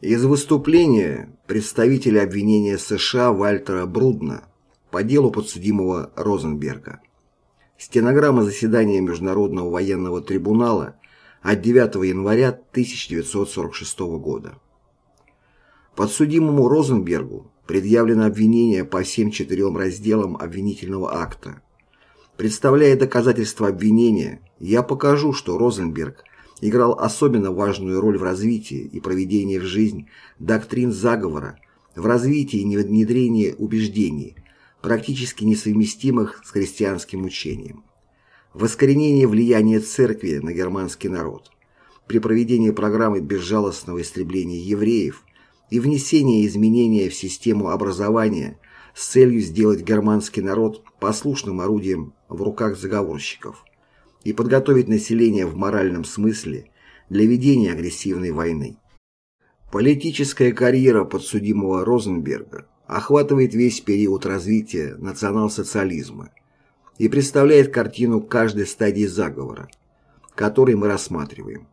Из выступления представителя обвинения США Вальтера Брудна по делу подсудимого Розенберга. Стенограмма заседания Международного военного трибунала от 9 января 1946 года. Подсудимому Розенбергу предъявлено обвинение по всем четырем разделам обвинительного акта. Представляя доказательства обвинения, я покажу, что Розенберг играл особенно важную роль в развитии и проведении в жизнь доктрин заговора, в развитии и внедрении убеждений, практически несовместимых с христианским учением, в искоренении влияния церкви на германский народ, при проведении программы безжалостного истребления евреев и внесении изменения в систему образования с целью сделать германский народ послушным орудием в руках заговорщиков и подготовить население в моральном смысле для ведения агрессивной войны. Политическая карьера подсудимого Розенберга охватывает весь период развития национал-социализма и представляет картину каждой стадии заговора, который мы рассматриваем.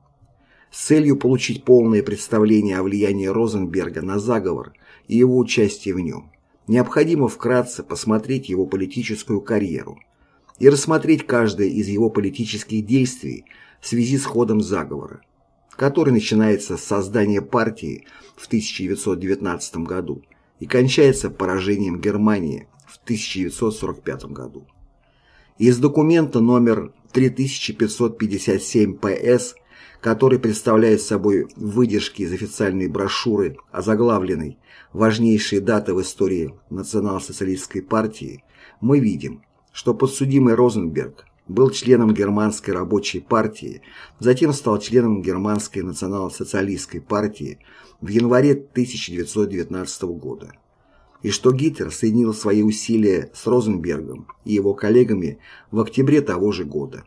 С целью получить полное представление о влиянии Розенберга на заговор и его участие в нем, необходимо вкратце посмотреть его политическую карьеру – и рассмотреть каждое из его политических действий в связи с ходом заговора, который начинается с создания партии в 1919 году и кончается поражением Германии в 1945 году. Из документа номер 3557 ПС, который представляет собой выдержки из официальной брошюры, озаглавленной «Важнейшие даты в истории национал-социалистской партии», мы видим, что подсудимый Розенберг был членом Германской рабочей партии, затем стал членом Германской национал-социалистской партии в январе 1919 года, и что Гитлер соединил свои усилия с Розенбергом и его коллегами в октябре того же года.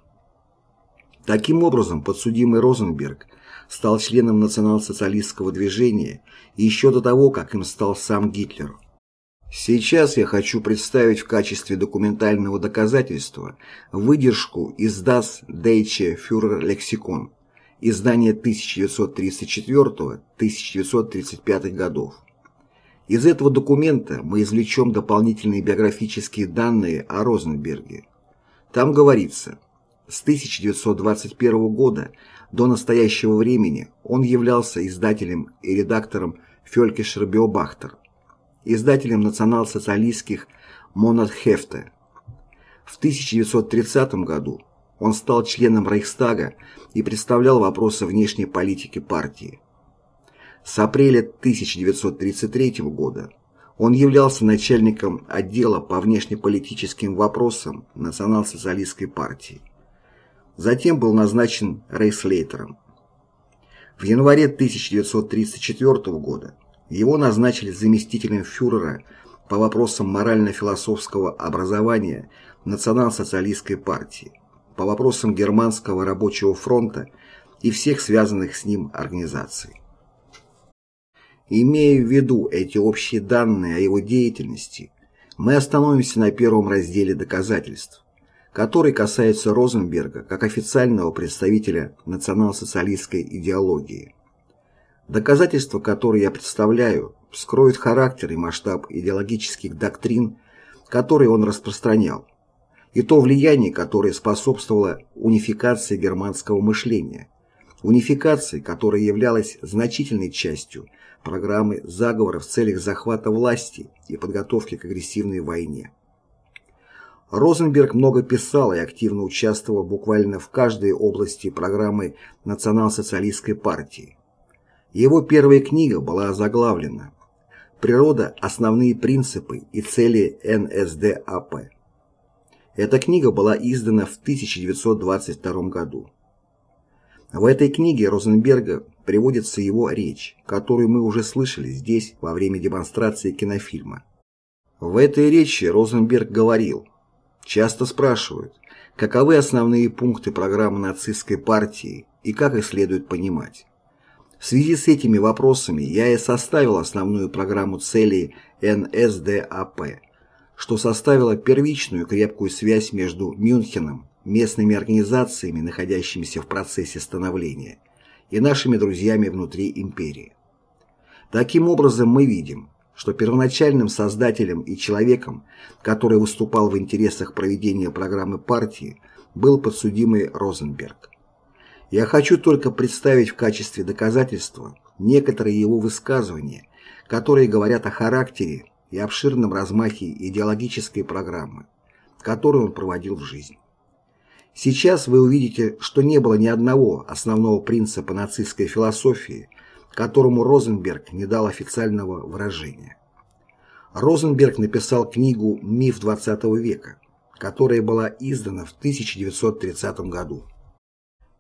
Таким образом, подсудимый Розенберг стал членом национал-социалистского движения еще до того, как им стал сам Гитлер – Сейчас я хочу представить в качестве документального доказательства выдержку из Das Deutsche Führerlexikon, издания 1934-1935 годов. Из этого документа мы извлечем дополнительные биографические данные о Розенберге. Там говорится, с 1921 года до настоящего времени он являлся издателем и редактором Фелькишер Биобахтер – издателем национал-социалистских «Монатхефте». В 1930 году он стал членом Рейхстага и представлял вопросы внешней политики партии. С апреля 1933 года он являлся начальником отдела по внешнеполитическим вопросам Национал-социалистской партии. Затем был назначен рейхслейтером. В январе 1934 года его назначили заместителем фюрера по вопросам морально-философского образования Национал-социалистской партии, по вопросам Германского рабочего фронта и всех связанных с ним организаций. Имея в виду эти общие данные о его деятельности, мы остановимся на первом разделе доказательств, который касается Розенберга как официального представителя национал-социалистской идеологии. Доказательства, которые я представляю, вскроют характер и масштаб идеологических доктрин, которые он распространял, и то влияние, которое способствовало унификации германского мышления, унификации, которая являлась значительной частью программы заговора в целях захвата власти и подготовки к агрессивной войне. Розенберг много писал и активно участвовал буквально в каждой области программы национал-социалистской партии. Его первая книга была озаглавлена «Природа. Основные принципы и цели НСДАП». Эта книга была издана в 1922 году. В этой книге Розенберга приводится его речь, которую мы уже слышали здесь во время демонстрации кинофильма. В этой речи Розенберг говорил, часто спрашивают, каковы основные пункты программы нацистской партии и как их следует понимать. В связи с этими вопросами я и составил основную программу целей НСДАП, что составило первичную крепкую связь между Мюнхеном, местными организациями, находящимися в процессе становления, и нашими друзьями внутри империи. Таким образом, мы видим, что первоначальным создателем и человеком, который выступал в интересах проведения программы партии, был подсудимый Розенберг. Я хочу только представить в качестве доказательства некоторые его высказывания, которые говорят о характере и обширном размахе идеологической программы, которую он проводил в жизнь. Сейчас вы увидите, что не было ни одного основного принципа нацистской философии, которому Розенберг не дал официального выражения. Розенберг написал книгу «Миф XX века», которая была издана в 1930 году.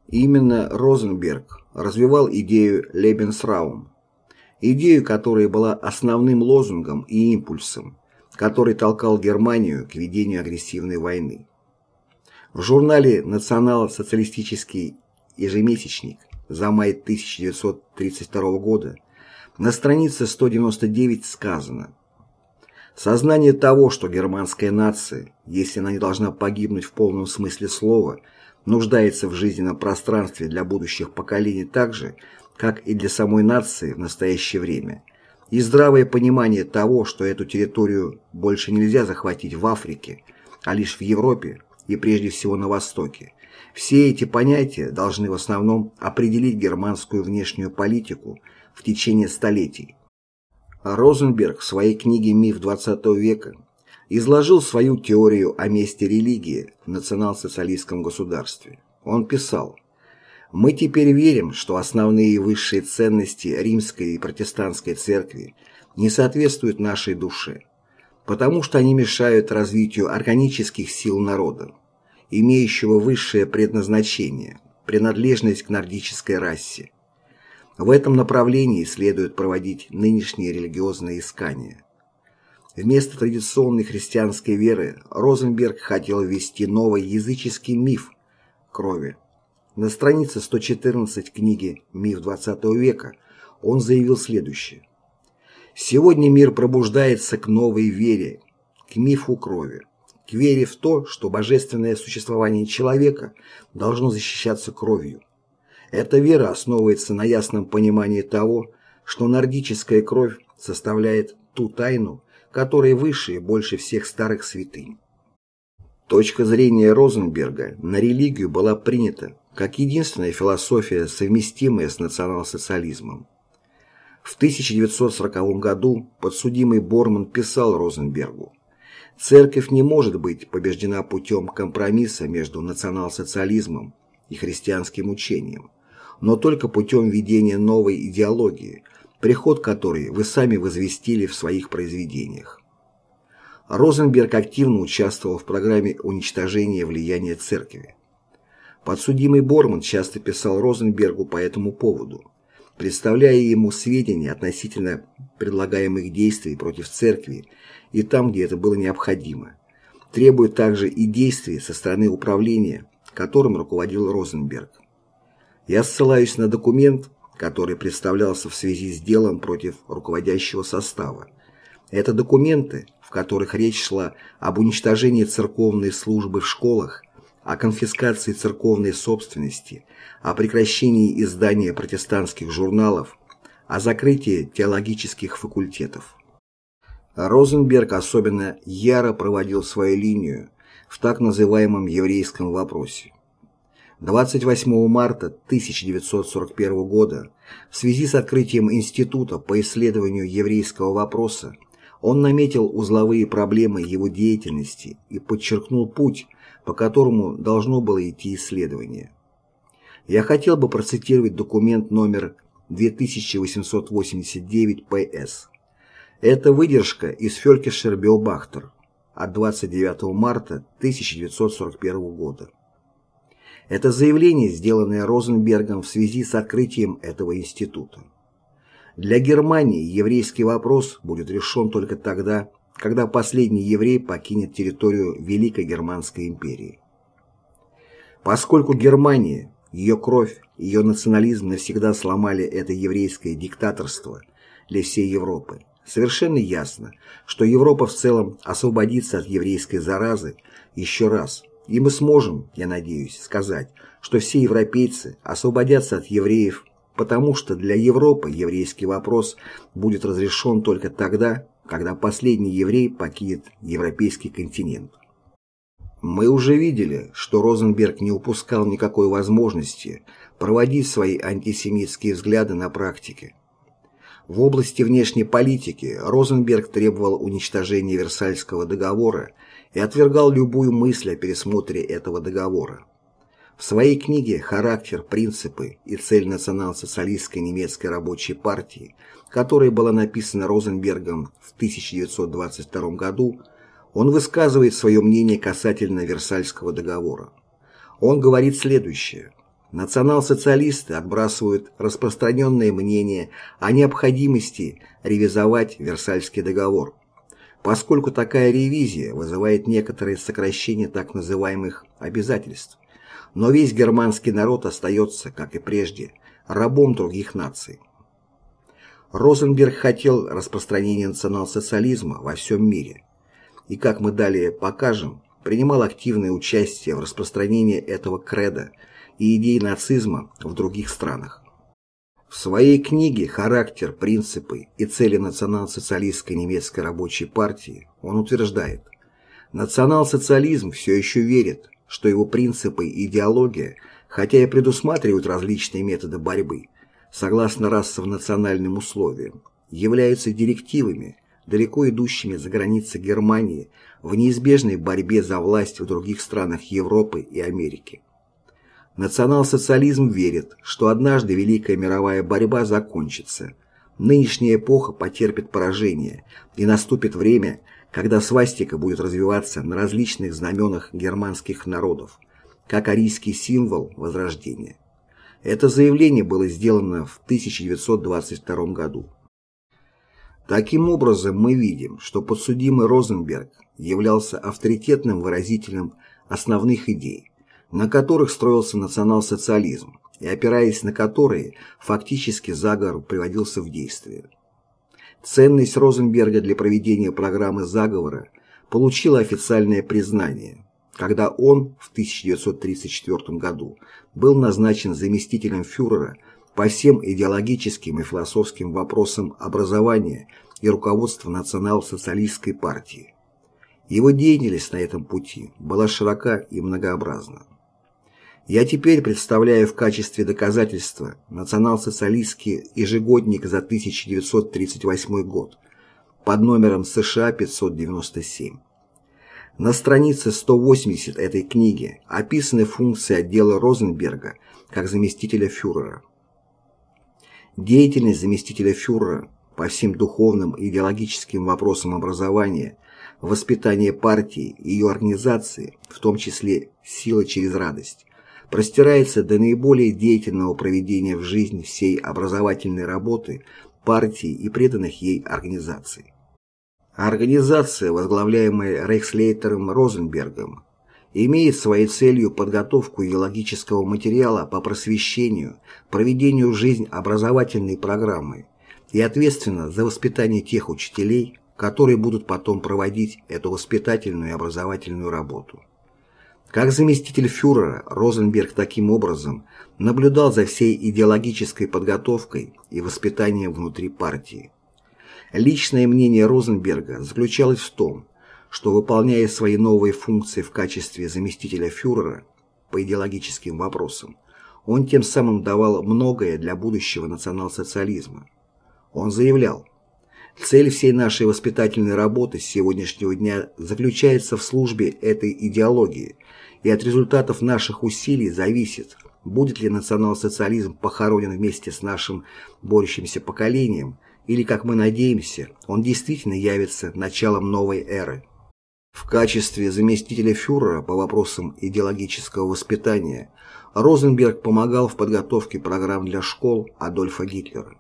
Именно Розенберг развивал идею «Лебенсраум», идею, которая была основным лозунгом и импульсом, который толкал Германию к ведению агрессивной войны. В журнале «Национал-социалистический ежемесячник» за май 1932 года на странице 199 сказано Сознание того, что германская нация, если она не должна погибнуть в полном смысле слова, нуждается в жизненном пространстве для будущих поколений так же, как и для самой нации в настоящее время, и здравое понимание того, что эту территорию больше нельзя захватить в Африке, а лишь в Европе и прежде всего на Востоке. Все эти понятия должны в основном определить германскую внешнюю политику в течение столетий. Розенберг в своей книге «Миф XX века» изложил свою теорию о месте религии в национал-социалистском государстве. Он писал «Мы теперь верим, что основные и высшие ценности римской и протестантской церкви не соответствуют нашей душе, потому что они мешают развитию органических сил народа, имеющего высшее предназначение, принадлежность к нордической расе. В этом направлении следует проводить нынешние религиозные искания. Вместо традиционной христианской веры Розенберг хотел ввести новый языческий миф крови. На странице 114 книги «Миф XX века» он заявил следующее. «Сегодня мир пробуждается к новой вере, к мифу крови, к вере в то, что божественное существование человека должно защищаться кровью. Эта вера основывается на ясном понимании того, что нордическая кровь составляет ту тайну, которые выше больше всех старых святынь. Точка зрения Розенберга на религию была принята как единственная философия, совместимая с национал-социализмом. В 1940 году подсудимый Борман писал Розенбергу «Церковь не может быть побеждена путем компромисса между национал-социализмом и христианским учением, но только путем введения новой идеологии – приход которой вы сами возвестили в своих произведениях. Розенберг активно участвовал в программе уничтожения влияния церкви. Подсудимый Борман часто писал Розенбергу по этому поводу, представляя ему сведения относительно предлагаемых действий против церкви и там, где это было необходимо, требуя также и действий со стороны управления, которым руководил Розенберг. Я ссылаюсь на документ, который представлялся в связи с делом против руководящего состава. Это документы, в которых речь шла об уничтожении церковной службы в школах, о конфискации церковной собственности, о прекращении издания протестантских журналов, о закрытии теологических факультетов. Розенберг особенно яро проводил свою линию в так называемом еврейском вопросе. 28 марта 1941 года в связи с открытием Института по исследованию еврейского вопроса он наметил узловые проблемы его деятельности и подчеркнул путь, по которому должно было идти исследование. Я хотел бы процитировать документ номер 2889 ПС. Это выдержка из Фелькишер Биобахтер от 29 марта 1941 года. Это заявление, сделанное Розенбергом в связи с открытием этого института. Для Германии еврейский вопрос будет решен только тогда, когда последний еврей покинет территорию Великой Германской империи. Поскольку Германия, ее кровь, ее национализм навсегда сломали это еврейское диктаторство для всей Европы, совершенно ясно, что Европа в целом освободится от еврейской заразы еще раз – и мы сможем, я надеюсь, сказать, что все европейцы освободятся от евреев потому что для Европы еврейский вопрос будет разрешен только тогда, когда последний еврей покинет европейский континент. Мы уже видели, что Розенберг не упускал никакой возможности проводить свои антисемитские взгляды на практике. В области внешней политики Розенберг требовал уничтожения Версальского договора и отвергал любую мысль о пересмотре этого договора. В своей книге «Характер, принципы и цель национал-социалистской немецкой рабочей партии», которая была написана Розенбергом в 1922 году, он высказывает свое мнение касательно Версальского договора. Он говорит следующее. Национал-социалисты отбрасывают распространенное мнение о необходимости ревизовать Версальский договор, поскольку такая ревизия вызывает некоторое сокращение так называемых обязательств но весь германский народ остается, как и прежде, рабом других наций. Розенберг хотел распространения национал-социализма во всем мире и, как мы далее покажем, принимал активное участие в распространении этого креда и идей нацизма в других странах. В своей книге «Характер, принципы и цели национал-социалистской немецкой рабочей партии» он утверждает, национал-социализм все еще верит, что его принципы и идеология, хотя и предусматривают различные методы борьбы, согласно расово-национальным условиям, являются директивами, далеко идущими за границы Германии в неизбежной борьбе за власть в других странах Европы и Америки. Национал-социализм верит, что однажды Великая мировая борьба закончится, нынешняя эпоха потерпит поражение и наступит время, когда свастика будет развиваться на различных знаменах германских народов, как арийский символ Возрождения. Это заявление было сделано в 1922 году. Таким образом, мы видим, что подсудимый Розенберг являлся авторитетным выразителем основных идей, на которых строился национал-социализм, и опираясь на которые фактически заговор приводился в действие. Ценность Розенберга для проведения программы заговора получила официальное признание, когда он в 1934 году был назначен заместителем фюрера по всем идеологическим и философским вопросам образования и руководства национал-социалистской партии. Его деятельность на этом пути была широка и многообразна. Я теперь представляю в качестве доказательства национал-социалистский ежегодник за 1938 год под номером США 597. На странице 180 этой книги описаны функции отдела Розенберга как заместителя фюрера. Деятельность заместителя фюрера по всем духовным и идеологическим вопросам образования, воспитания партии и ее организации, в том числе «Сила через радость», простирается до наиболее деятельного проведения в жизнь всей образовательной работы партии и преданных ей организаций. Организация, возглавляемая Рейхслейтером Розенбергом, имеет своей целью подготовку идеологического материала по просвещению, проведению в жизнь образовательной программы и ответственна за воспитание тех учителей, которые будут потом проводить эту воспитательную и образовательную работу. Как заместитель фюрера Розенберг таким образом наблюдал за всей идеологической подготовкой и воспитанием внутри партии. Личное мнение Розенберга заключалось в том, что выполняя свои новые функции в качестве заместителя фюрера по идеологическим вопросам, он тем самым давал многое для будущего национал-социализма. Он заявлял, Цель всей нашей воспитательной работы с сегодняшнего дня заключается в службе этой идеологии, и от результатов наших усилий зависит, будет ли национал-социализм похоронен вместе с нашим борющимся поколением, или, как мы надеемся, он действительно явится началом новой эры. В качестве заместителя фюрера по вопросам идеологического воспитания Розенберг помогал в подготовке программ для школ Адольфа Гитлера.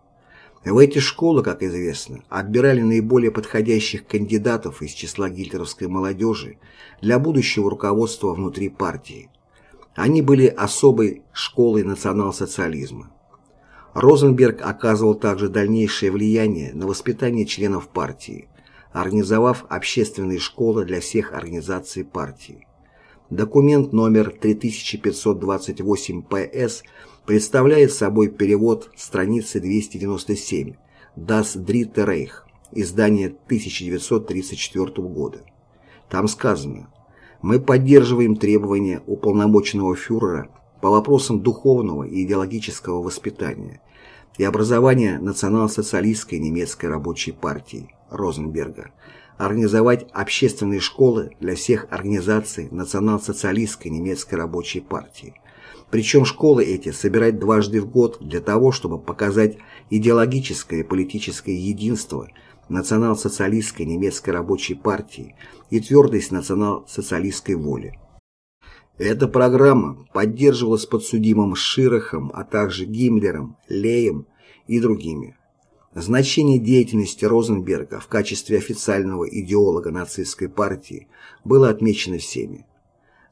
В эти школы, как известно, отбирали наиболее подходящих кандидатов из числа гитлеровской молодежи для будущего руководства внутри партии. Они были особой школой национал-социализма. Розенберг оказывал также дальнейшее влияние на воспитание членов партии, организовав общественные школы для всех организаций партии. Документ номер 3528 ПС представляет собой перевод страницы 297 «Das Dritte Reich», издание 1934 года. Там сказано «Мы поддерживаем требования уполномоченного фюрера по вопросам духовного и идеологического воспитания и образования национал-социалистской немецкой рабочей партии Розенберга, организовать общественные школы для всех организаций национал-социалистской немецкой рабочей партии. Причем школы эти собирать дважды в год для того, чтобы показать идеологическое и политическое единство национал-социалистской немецкой рабочей партии и твердость национал-социалистской воли. Эта программа поддерживалась подсудимым Широхом, а также Гиммлером, Леем и другими. Значение деятельности Розенберга в качестве официального идеолога нацистской партии было отмечено всеми.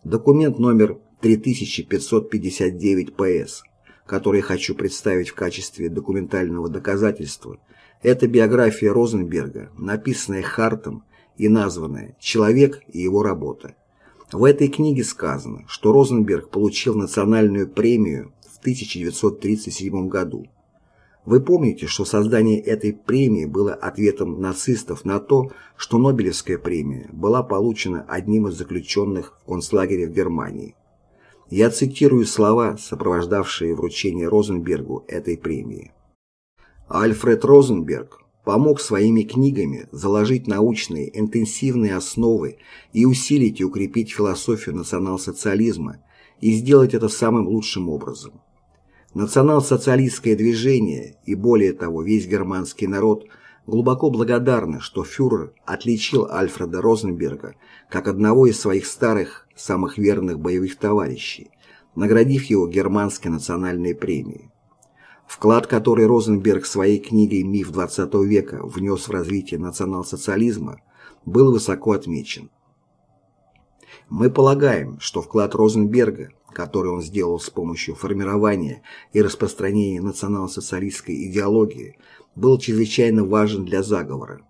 Документ номер 3559 ПС, который хочу представить в качестве документального доказательства, это биография Розенберга, написанная Хартом и названная «Человек и его работа». В этой книге сказано, что Розенберг получил национальную премию в 1937 году. Вы помните, что создание этой премии было ответом нацистов на то, что Нобелевская премия была получена одним из заключенных в концлагере в Германии. Я цитирую слова, сопровождавшие вручение Розенбергу этой премии. Альфред Розенберг помог своими книгами заложить научные интенсивные основы и усилить и укрепить философию национал-социализма и сделать это самым лучшим образом. Национал-социалистское движение и более того весь германский народ глубоко благодарны, что фюрер отличил Альфреда Розенберга как одного из своих старых, самых верных боевых товарищей, наградив его германской национальной премией. Вклад, который Розенберг своей книгой «Миф XX века» внес в развитие национал-социализма, был высоко отмечен. Мы полагаем, что вклад Розенберга, который он сделал с помощью формирования и распространения национал-социалистской идеологии, был чрезвычайно важен для заговора.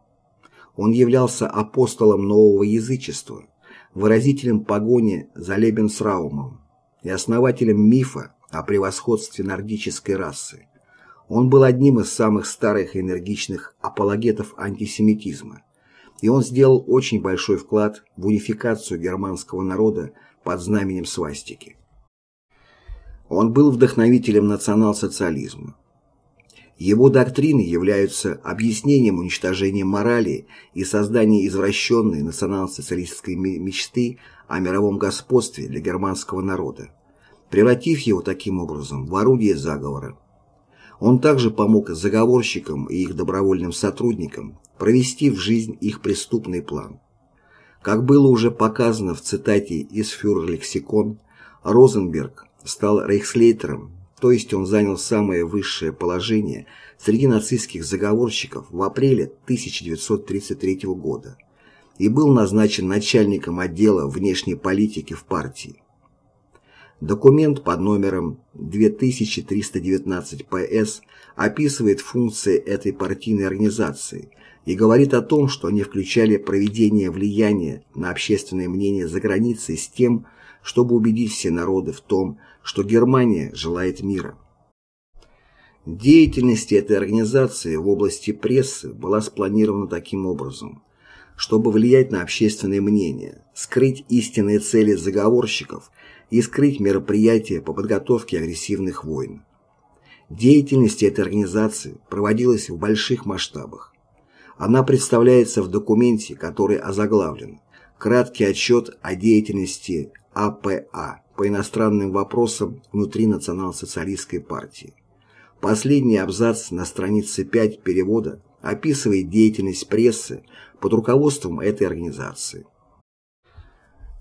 Он являлся апостолом нового язычества, выразителем погони за Лебенсраумом и основателем мифа о превосходстве нордической расы. Он был одним из самых старых и энергичных апологетов антисемитизма, и он сделал очень большой вклад в унификацию германского народа под знаменем свастики. Он был вдохновителем национал-социализма. Его доктрины являются объяснением уничтожения морали и создания извращенной национал-социалистической мечты о мировом господстве для германского народа превратив его таким образом в орудие заговора. Он также помог заговорщикам и их добровольным сотрудникам провести в жизнь их преступный план. Как было уже показано в цитате из фюрер-лексикон, Розенберг стал рейхслейтером, то есть он занял самое высшее положение среди нацистских заговорщиков в апреле 1933 года и был назначен начальником отдела внешней политики в партии. Документ под номером 2319 ПС описывает функции этой партийной организации и говорит о том, что они включали проведение влияния на общественное мнение за границей с тем, чтобы убедить все народы в том, что Германия желает мира. Деятельность этой организации в области прессы была спланирована таким образом, чтобы влиять на общественное мнение, скрыть истинные цели заговорщиков и скрыть мероприятия по подготовке агрессивных войн. Деятельность этой организации проводилась в больших масштабах. Она представляется в документе, который озаглавлен «Краткий отчет о деятельности АПА по иностранным вопросам внутри национал-социалистской партии». Последний абзац на странице 5 перевода описывает деятельность прессы под руководством этой организации.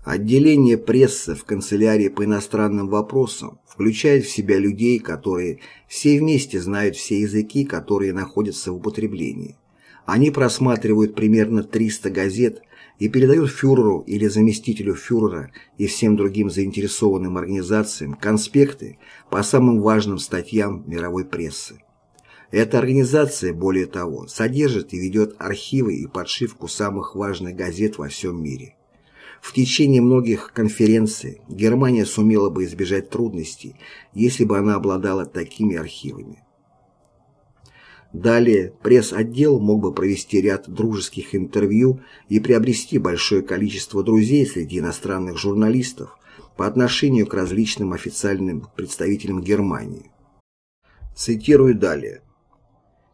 Отделение прессы в канцелярии по иностранным вопросам включает в себя людей, которые все вместе знают все языки, которые находятся в употреблении. Они просматривают примерно 300 газет и передают фюреру или заместителю фюрера и всем другим заинтересованным организациям конспекты по самым важным статьям мировой прессы. Эта организация, более того, содержит и ведет архивы и подшивку самых важных газет во всем мире. В течение многих конференций Германия сумела бы избежать трудностей, если бы она обладала такими архивами. Далее пресс-отдел мог бы провести ряд дружеских интервью и приобрести большое количество друзей среди иностранных журналистов по отношению к различным официальным представителям Германии. Цитирую далее.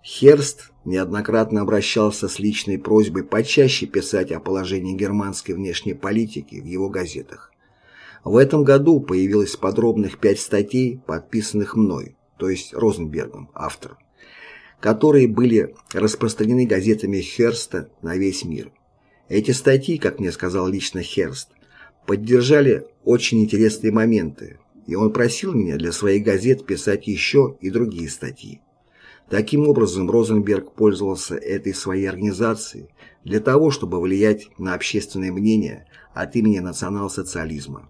Херст неоднократно обращался с личной просьбой почаще писать о положении германской внешней политики в его газетах. В этом году появилось подробных пять статей, подписанных мной, то есть Розенбергом, автор которые были распространены газетами Херста на весь мир. Эти статьи, как мне сказал лично Херст, поддержали очень интересные моменты, и он просил меня для своих газет писать еще и другие статьи. Таким образом, Розенберг пользовался этой своей организацией для того, чтобы влиять на общественное мнение от имени национал-социализма.